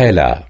هالة